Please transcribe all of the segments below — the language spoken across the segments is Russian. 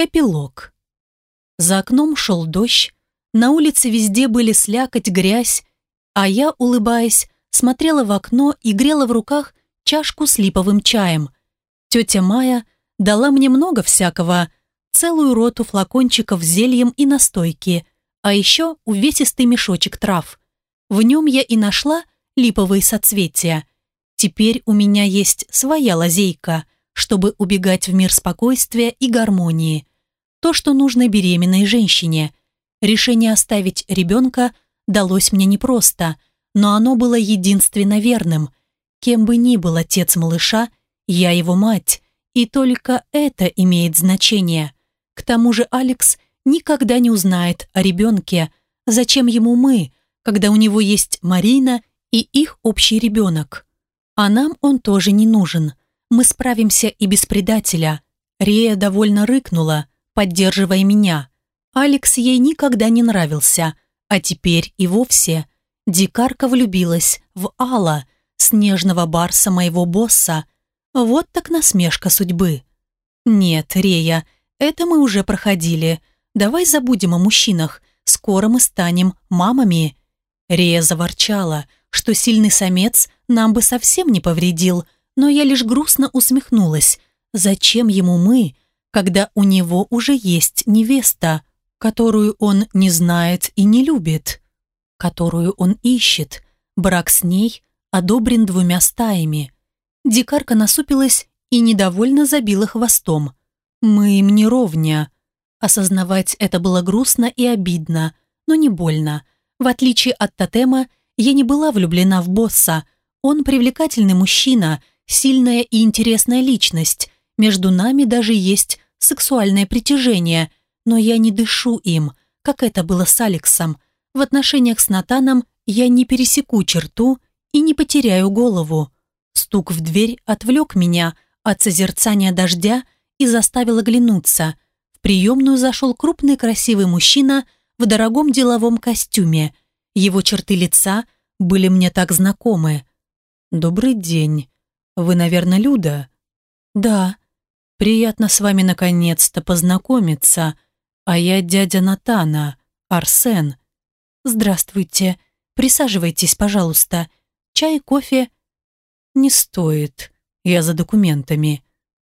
Эпилог. За окном шел дождь, на улице везде были слякоть, грязь, а я, улыбаясь, смотрела в окно и грела в руках чашку с липовым чаем. Тетя Майя дала мне много всякого, целую роту флакончиков с зельем и настойки, а еще увесистый мешочек трав. В нем я и нашла липовые соцветия. Теперь у меня есть своя лазейка, чтобы убегать в мир спокойствия и гармонии. То, что нужно беременной женщине. Решение оставить ребенка далось мне непросто, но оно было единственно верным. Кем бы ни был отец малыша, я его мать, и только это имеет значение. К тому же Алекс никогда не узнает о ребенке. Зачем ему мы, когда у него есть Марина и их общий ребенок? А нам он тоже не нужен. Мы справимся и без предателя. Рея довольно рыкнула, поддерживая меня. Алекс ей никогда не нравился, а теперь и вовсе. Дикарка влюбилась в Алла, снежного барса моего босса. Вот так насмешка судьбы. Нет, Рея, это мы уже проходили. Давай забудем о мужчинах. Скоро мы станем мамами. Рея заворчала, что сильный самец нам бы совсем не повредил, но я лишь грустно усмехнулась. Зачем ему мы, когда у него уже есть невеста, которую он не знает и не любит, которую он ищет. Брак с ней одобрен двумя стаями. Дикарка насупилась и недовольно забила хвостом. «Мы им не ровня». Осознавать это было грустно и обидно, но не больно. В отличие от тотема, я не была влюблена в босса. Он привлекательный мужчина, сильная и интересная личность, между нами даже есть сексуальное притяжение, но я не дышу им, как это было с Алексом. В отношениях с Натаном я не пересеку черту и не потеряю голову. Стук в дверь отвлек меня от созерцания дождя и заставил оглянуться. В приемную зашел крупный красивый мужчина в дорогом деловом костюме. Его черты лица были мне так знакомы. «Добрый день. Вы, наверное, Люда?» «Да», Приятно с вами наконец-то познакомиться. А я дядя Натана, Арсен. Здравствуйте. Присаживайтесь, пожалуйста. Чай, кофе? Не стоит. Я за документами.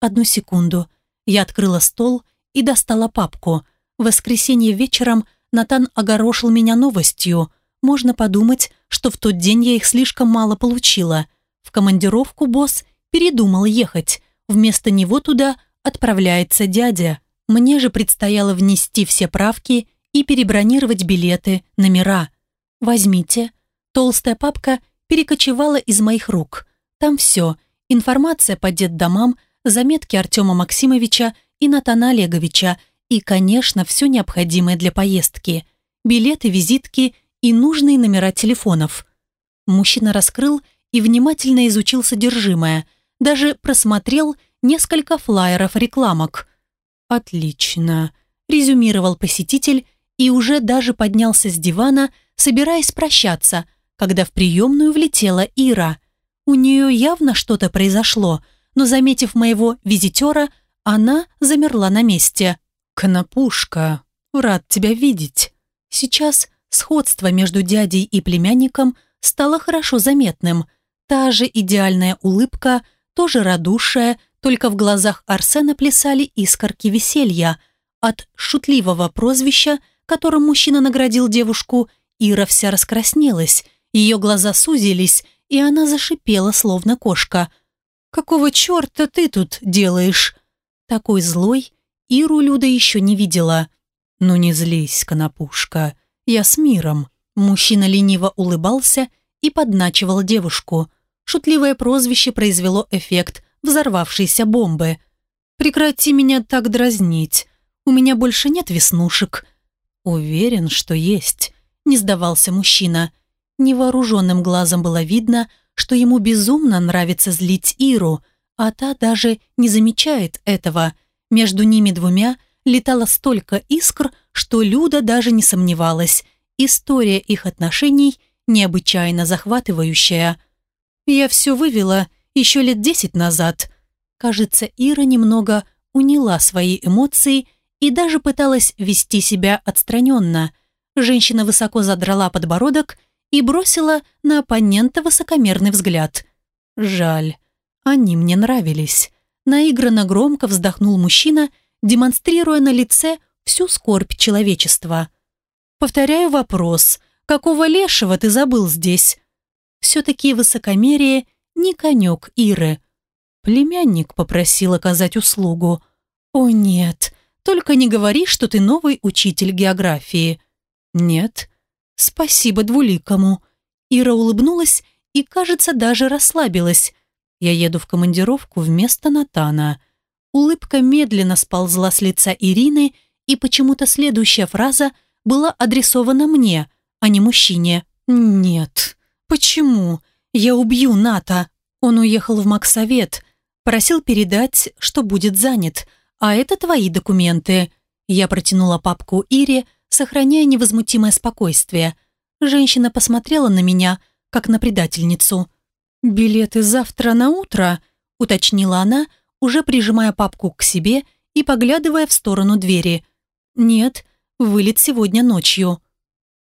Одну секунду. Я открыла стол и достала папку. В воскресенье вечером Натан огорошил меня новостью. Можно подумать, что в тот день я их слишком мало получила. В командировку босс передумал ехать. Вместо него туда отправляется дядя. Мне же предстояло внести все правки и перебронировать билеты, номера. Возьмите. Толстая папка перекочевала из моих рук. Там все. Информация по детдомам, заметки Артема Максимовича и Натана Олеговича и, конечно, все необходимое для поездки. Билеты, визитки и нужные номера телефонов. Мужчина раскрыл и внимательно изучил содержимое – даже просмотрел несколько флаеров рекламок. «Отлично», – резюмировал посетитель и уже даже поднялся с дивана, собираясь прощаться, когда в приемную влетела Ира. У нее явно что-то произошло, но, заметив моего визитера, она замерла на месте. «Конопушка, рад тебя видеть». Сейчас сходство между дядей и племянником стало хорошо заметным. Та же идеальная улыбка – тоже радушая, только в глазах Арсена плясали искорки веселья. От шутливого прозвища, которым мужчина наградил девушку, Ира вся раскраснелась, ее глаза сузились, и она зашипела, словно кошка. «Какого черта ты тут делаешь?» Такой злой Иру Люда еще не видела. «Ну не злись, конопушка, я с миром». Мужчина лениво улыбался и подначивал девушку – Шутливое прозвище произвело эффект взорвавшейся бомбы. «Прекрати меня так дразнить. У меня больше нет веснушек». «Уверен, что есть», — не сдавался мужчина. Невооруженным глазом было видно, что ему безумно нравится злить Иру, а та даже не замечает этого. Между ними двумя летало столько искр, что Люда даже не сомневалась. История их отношений необычайно захватывающая. Я все вывела еще лет десять назад. Кажется, Ира немного уняла свои эмоции и даже пыталась вести себя отстраненно. Женщина высоко задрала подбородок и бросила на оппонента высокомерный взгляд. Жаль, они мне нравились. Наигранно громко вздохнул мужчина, демонстрируя на лице всю скорбь человечества. Повторяю вопрос, какого лешего ты забыл здесь? Все-таки высокомерие не конек Иры. Племянник попросил оказать услугу. О нет, только не говори, что ты новый учитель географии. Нет, спасибо двуликому. Ира улыбнулась и, кажется, даже расслабилась. Я еду в командировку вместо Натана. Улыбка медленно сползла с лица Ирины, и почему-то следующая фраза была адресована мне, а не мужчине. «Нет. Почему? Я убью Ната. Он уехал в Максовет. Просил передать, что будет занят. А это твои документы». Я протянула папку Ире, сохраняя невозмутимое спокойствие. Женщина посмотрела на меня, как на предательницу. «Билеты завтра на утро?» – уточнила она, уже прижимая папку к себе и поглядывая в сторону двери. «Нет, вылет сегодня ночью».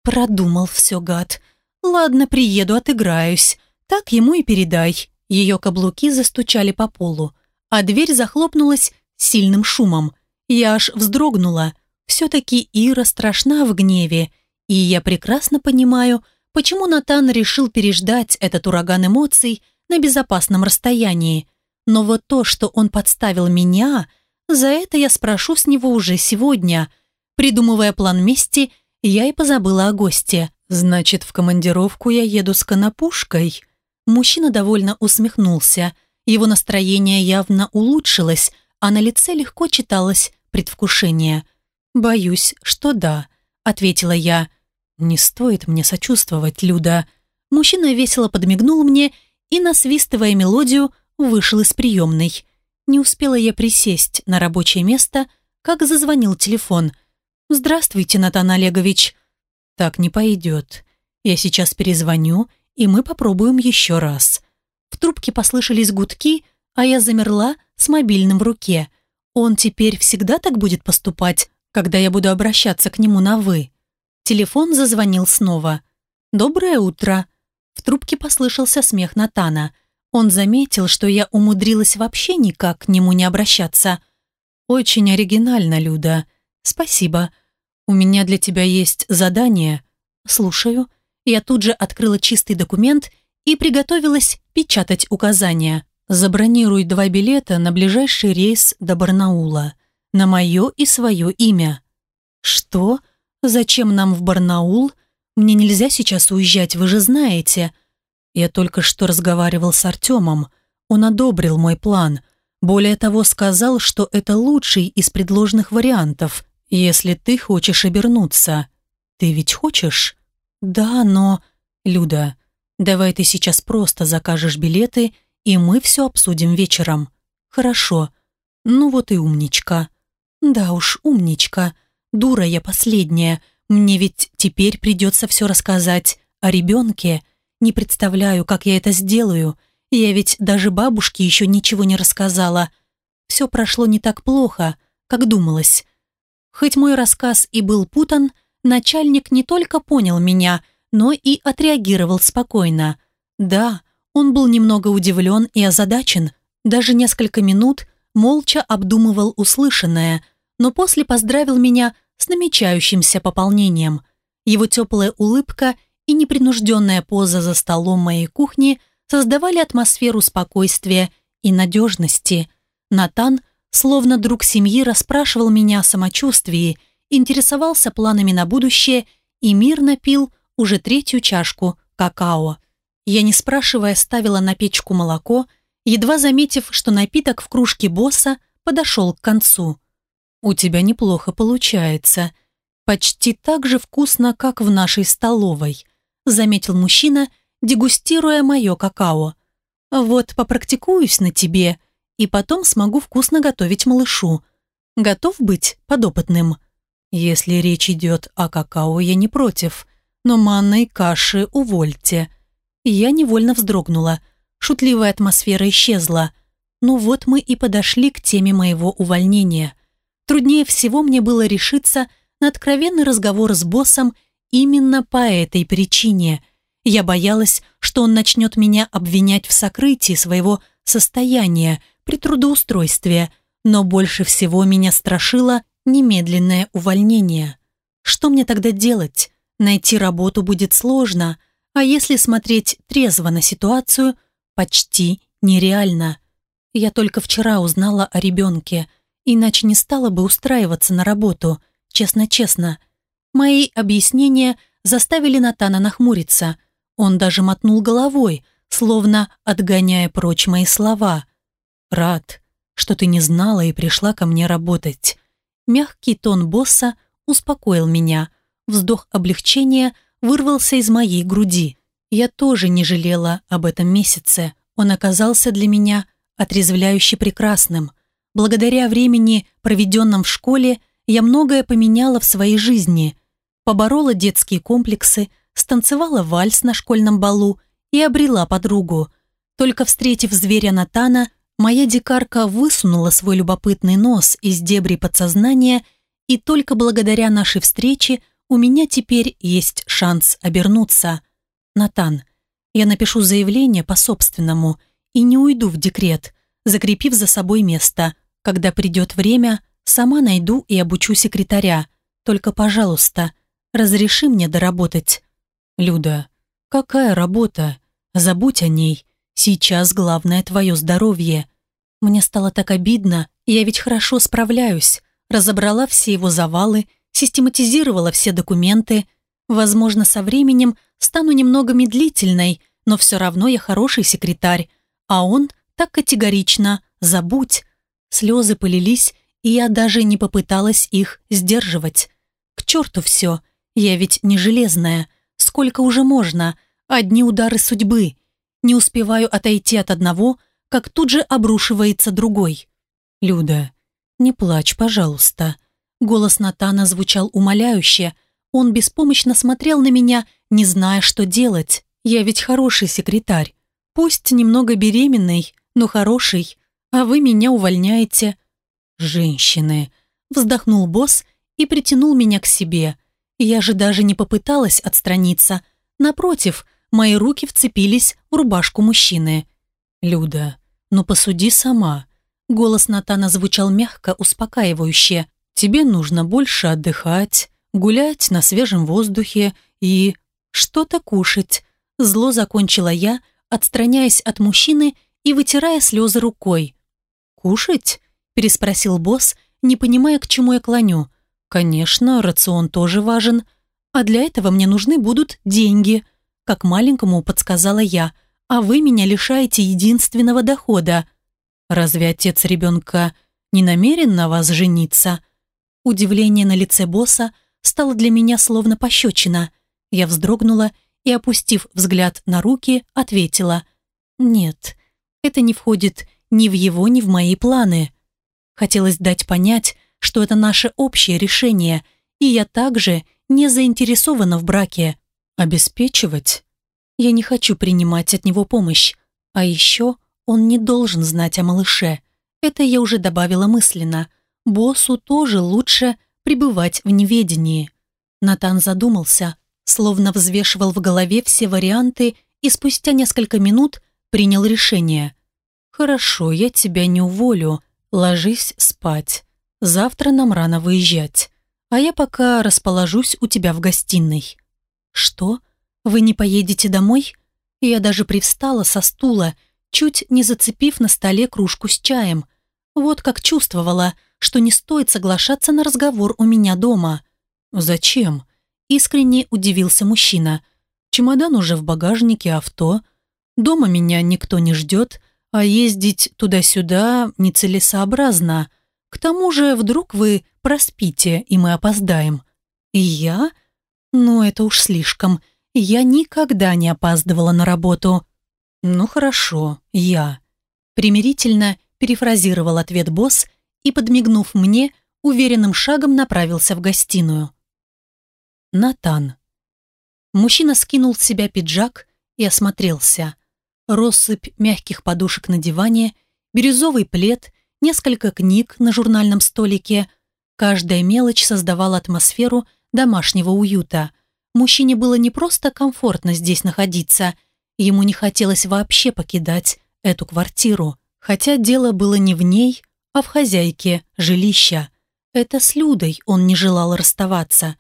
Продумал все, гад. «Ладно, приеду, отыграюсь. Так ему и передай». Ее каблуки застучали по полу, а дверь захлопнулась сильным шумом. Я аж вздрогнула. Все-таки Ира страшна в гневе, и я прекрасно понимаю, почему Натан решил переждать этот ураган эмоций на безопасном расстоянии. Но вот то, что он подставил меня, за это я спрошу с него уже сегодня. Придумывая план мести, я и позабыла о госте. Значит, в командировку я еду с конопушкой. Мужчина довольно усмехнулся. Его настроение явно улучшилось, а на лице легко читалось предвкушение. «Боюсь, что да», — ответила я. «Не стоит мне сочувствовать, Люда». Мужчина весело подмигнул мне и, насвистывая мелодию, вышел из приемной. Не успела я присесть на рабочее место, как зазвонил телефон. «Здравствуйте, Натан Олегович». «Так не пойдет. Я сейчас перезвоню, и мы попробуем еще раз». В трубке послышались гудки, а я замерла с мобильным в руке. Он теперь всегда так будет поступать, когда я буду обращаться к нему на «вы». Телефон зазвонил снова. «Доброе утро». В трубке послышался смех Натана. Он заметил, что я умудрилась вообще никак к нему не обращаться. «Очень оригинально, Люда. Спасибо. У меня для тебя есть задание». «Слушаю». Я тут же открыла чистый документ и приготовилась печатать указания. «Забронируй два билета на ближайший рейс до Барнаула. На мое и свое имя». «Что?» «Зачем нам в Барнаул? Мне нельзя сейчас уезжать, вы же знаете». Я только что разговаривал с Артемом. Он одобрил мой план. Более того, сказал, что это лучший из предложенных вариантов, если ты хочешь обернуться. Ты ведь хочешь? Да, но... Люда, давай ты сейчас просто закажешь билеты, и мы все обсудим вечером. Хорошо. Ну вот и умничка. Да уж, умничка. Дура я последняя. Мне ведь теперь придется все рассказать о ребенке. Не представляю, как я это сделаю. Я ведь даже бабушке еще ничего не рассказала. Все прошло не так плохо, как думалось. Хоть мой рассказ и был путан, начальник не только понял меня, но и отреагировал спокойно. Да, он был немного удивлен и озадачен. Даже несколько минут молча обдумывал услышанное, но после поздравил меня с намечающимся пополнением. Его теплая улыбка и непринужденная поза за столом моей кухни создавали атмосферу спокойствия и надежности. Натан, словно друг семьи, расспрашивал меня о самочувствии, интересовался планами на будущее и мирно пил уже третью чашку какао. Я, не спрашивая, ставила на печку молоко, едва заметив, что напиток в кружке босса подошел к концу. «У тебя неплохо получается. Почти так же вкусно, как в нашей столовой», заметил мужчина, дегустируя мое какао. «Вот попрактикуюсь на тебе, и потом смогу вкусно готовить малышу. Готов быть подопытным?» «Если речь идет о какао, я не против, но манной каши увольте». Я невольно вздрогнула. Шутливая атмосфера исчезла. Ну вот мы и подошли к теме моего увольнения – Труднее всего мне было решиться на откровенный разговор с боссом именно по этой причине. Я боялась, что он начнет меня обвинять в сокрытии своего состояния при трудоустройстве, но больше всего меня страшило немедленное увольнение. Что мне тогда делать? Найти работу будет сложно, а если смотреть трезво на ситуацию, почти нереально. Я только вчера узнала о ребенке, иначе не стала бы устраиваться на работу, честно-честно. Мои объяснения заставили Натана нахмуриться. Он даже мотнул головой, словно отгоняя прочь мои слова. «Рад, что ты не знала и пришла ко мне работать». Мягкий тон босса успокоил меня. Вздох облегчения вырвался из моей груди. Я тоже не жалела об этом месяце. Он оказался для меня отрезвляюще прекрасным. Благодаря времени, проведенном в школе, я многое поменяла в своей жизни. Поборола детские комплексы, станцевала вальс на школьном балу и обрела подругу. Только встретив зверя Натана, моя дикарка высунула свой любопытный нос из дебри подсознания, и только благодаря нашей встрече у меня теперь есть шанс обернуться. Натан, я напишу заявление по собственному и не уйду в декрет, закрепив за собой место. Когда придет время, сама найду и обучу секретаря. Только, пожалуйста, разреши мне доработать. Люда, какая работа? Забудь о ней. Сейчас главное твое здоровье. Мне стало так обидно, я ведь хорошо справляюсь. Разобрала все его завалы, систематизировала все документы. Возможно, со временем стану немного медлительной, но все равно я хороший секретарь. А он так категорично «забудь». Слезы полились, и я даже не попыталась их сдерживать. К черту все, я ведь не железная. Сколько уже можно? Одни удары судьбы. Не успеваю отойти от одного, как тут же обрушивается другой. «Люда, не плачь, пожалуйста». Голос Натана звучал умоляюще. Он беспомощно смотрел на меня, не зная, что делать. Я ведь хороший секретарь. Пусть немного беременный, но хороший. А вы меня увольняете. Женщины. Вздохнул босс и притянул меня к себе. Я же даже не попыталась отстраниться. Напротив, мои руки вцепились в рубашку мужчины. «Люда, ну посуди сама». Голос Натана звучал мягко, успокаивающе. «Тебе нужно больше отдыхать, гулять на свежем воздухе и что-то кушать». Зло закончила я, отстраняясь от мужчины и вытирая слезы рукой. «Кушать?» – переспросил босс, не понимая, к чему я клоню. «Конечно, рацион тоже важен, а для этого мне нужны будут деньги», – как маленькому подсказала я, «а вы меня лишаете единственного дохода». «Разве отец ребенка не намерен на вас жениться?» Удивление на лице босса стало для меня словно пощечина. Я вздрогнула и, опустив взгляд на руки, ответила «Нет, это не входит ни в его, ни в мои планы». Хотелось дать понять, что это наше общее решение, и я также не заинтересована в браке. Обеспечивать? Я не хочу принимать от него помощь. А еще он не должен знать о малыше. Это я уже добавила мысленно. Боссу тоже лучше пребывать в неведении. Натан задумался, словно взвешивал в голове все варианты и спустя несколько минут принял решение. «Хорошо, я тебя не уволю. Ложись спать. Завтра нам рано выезжать. А я пока расположусь у тебя в гостиной». «Что? Вы не поедете домой?» Я даже привстала со стула, чуть не зацепив на столе кружку с чаем. Вот как чувствовала, что не стоит соглашаться на разговор у меня дома. «Зачем?» Искренне удивился мужчина. Чемодан уже в багажнике авто. Дома меня никто не ждет, а ездить туда-сюда нецелесообразно. К тому же вдруг вы проспите, и мы опоздаем. Я? Ну, это уж слишком. Я никогда не опаздывала на работу. Ну хорошо, я. Примирительно перефразировал ответ босс и, подмигнув мне, уверенным шагом направился в гостиную. Натан. Мужчина скинул с себя пиджак и осмотрелся. Россыпь мягких подушек на диване, бирюзовый плед, несколько книг на журнальном столике. Каждая мелочь создавала атмосферу домашнего уюта. Мужчине было не просто комфортно здесь находиться, ему не хотелось вообще покидать эту квартиру. Хотя дело было не в ней, а в хозяйке жилища. Это с Людой он не желал расставаться.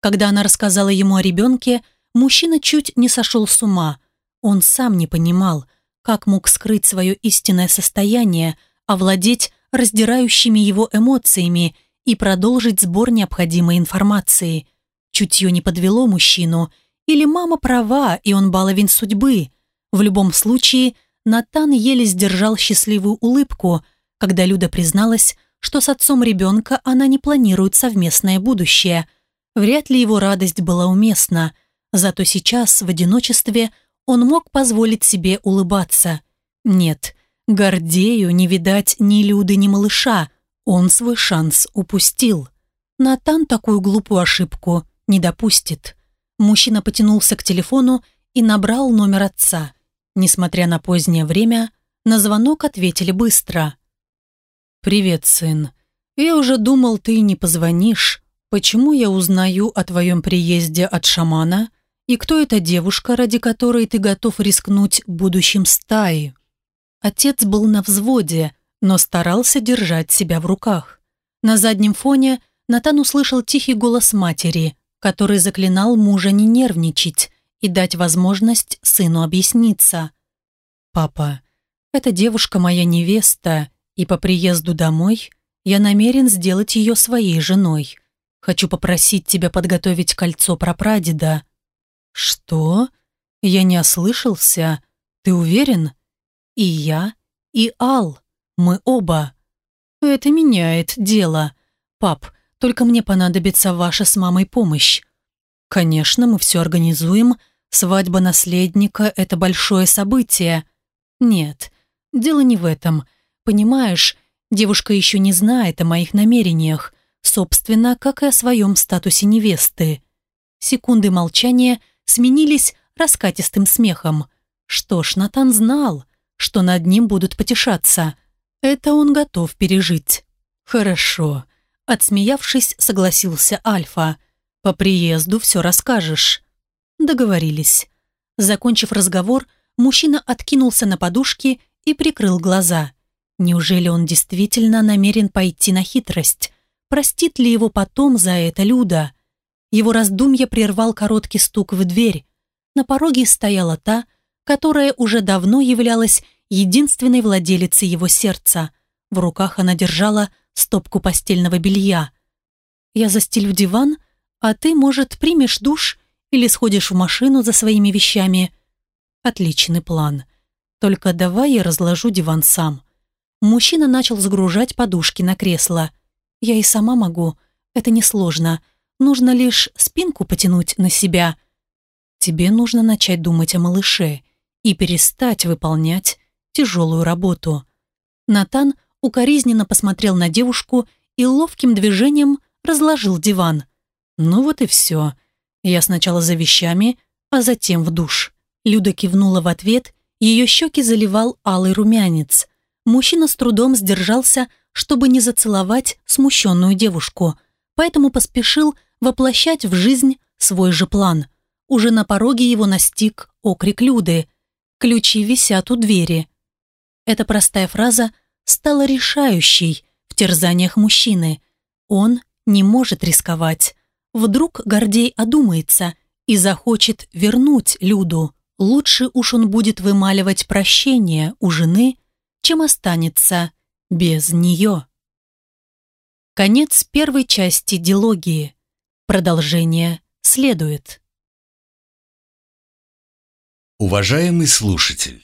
Когда она рассказала ему о ребенке, мужчина чуть не сошел с ума. Он сам не понимал, как мог скрыть свое истинное состояние, овладеть раздирающими его эмоциями и продолжить сбор необходимой информации. Чутье не подвело мужчину, или мама права, и он баловень судьбы. В любом случае, Натан еле сдержал счастливую улыбку, когда Люда призналась, что с отцом ребенка она не планирует совместное будущее. Вряд ли его радость была уместна, зато сейчас, в одиночестве, он мог позволить себе улыбаться. Нет, Гордею не видать ни Люды, ни малыша, он свой шанс упустил. Натан такую глупую ошибку не допустит. Мужчина потянулся к телефону и набрал номер отца. Несмотря на позднее время, на звонок ответили быстро. «Привет, сын. Я уже думал, ты не позвонишь. Почему я узнаю о твоем приезде от шамана? И кто эта девушка, ради которой ты готов рискнуть будущим стаи?» Отец был на взводе, но старался держать себя в руках. На заднем фоне Натан услышал тихий голос матери, который заклинал мужа не нервничать, и дать возможность сыну объясниться. «Папа, эта девушка моя невеста, и по приезду домой я намерен сделать ее своей женой. Хочу попросить тебя подготовить кольцо прапрадеда». «Что? Я не ослышался? Ты уверен?» «И я, и Ал, мы оба». «Это меняет дело. Пап, только мне понадобится ваша с мамой помощь. Конечно, мы все организуем, Свадьба наследника – это большое событие. Нет, дело не в этом. Понимаешь, девушка еще не знает о моих намерениях, собственно, как и о своем статусе невесты. Секунды молчания сменились раскатистым смехом. Что ж, Натан знал, что над ним будут потешаться. Это он готов пережить. Хорошо. Отсмеявшись, согласился Альфа. По приезду все расскажешь. Договорились. Закончив разговор, мужчина откинулся на подушки и прикрыл глаза. Неужели он действительно намерен пойти на хитрость? Простит ли его потом за это Люда? Его раздумья прервал короткий стук в дверь. На пороге стояла та, которая уже давно являлась единственной владелицей его сердца. В руках она держала стопку постельного белья. «Я застелю диван, а ты, может, примешь душ или сходишь в машину за своими вещами. Отличный план. Только давай я разложу диван сам. Мужчина начал загружать подушки на кресло. Я и сама могу. Это несложно. Нужно лишь спинку потянуть на себя. Тебе нужно начать думать о малыше и перестать выполнять тяжелую работу. Натан укоризненно посмотрел на девушку и ловким движением разложил диван. Ну вот и все. Я сначала за вещами, а затем в душ. Люда кивнула в ответ, ее щеки заливал алый румянец. Мужчина с трудом сдержался, чтобы не зацеловать смущенную девушку, поэтому поспешил воплощать в жизнь свой же план. Уже на пороге его настиг окрик Люды. «Ключи висят у двери». Эта простая фраза стала решающей в терзаниях мужчины. Он не может рисковать. Вдруг Гордей одумается и захочет вернуть Люду. Лучше уж он будет вымаливать прощение у жены, чем останется без нее. Конец первой части дилогии. Продолжение следует. Уважаемый слушатель,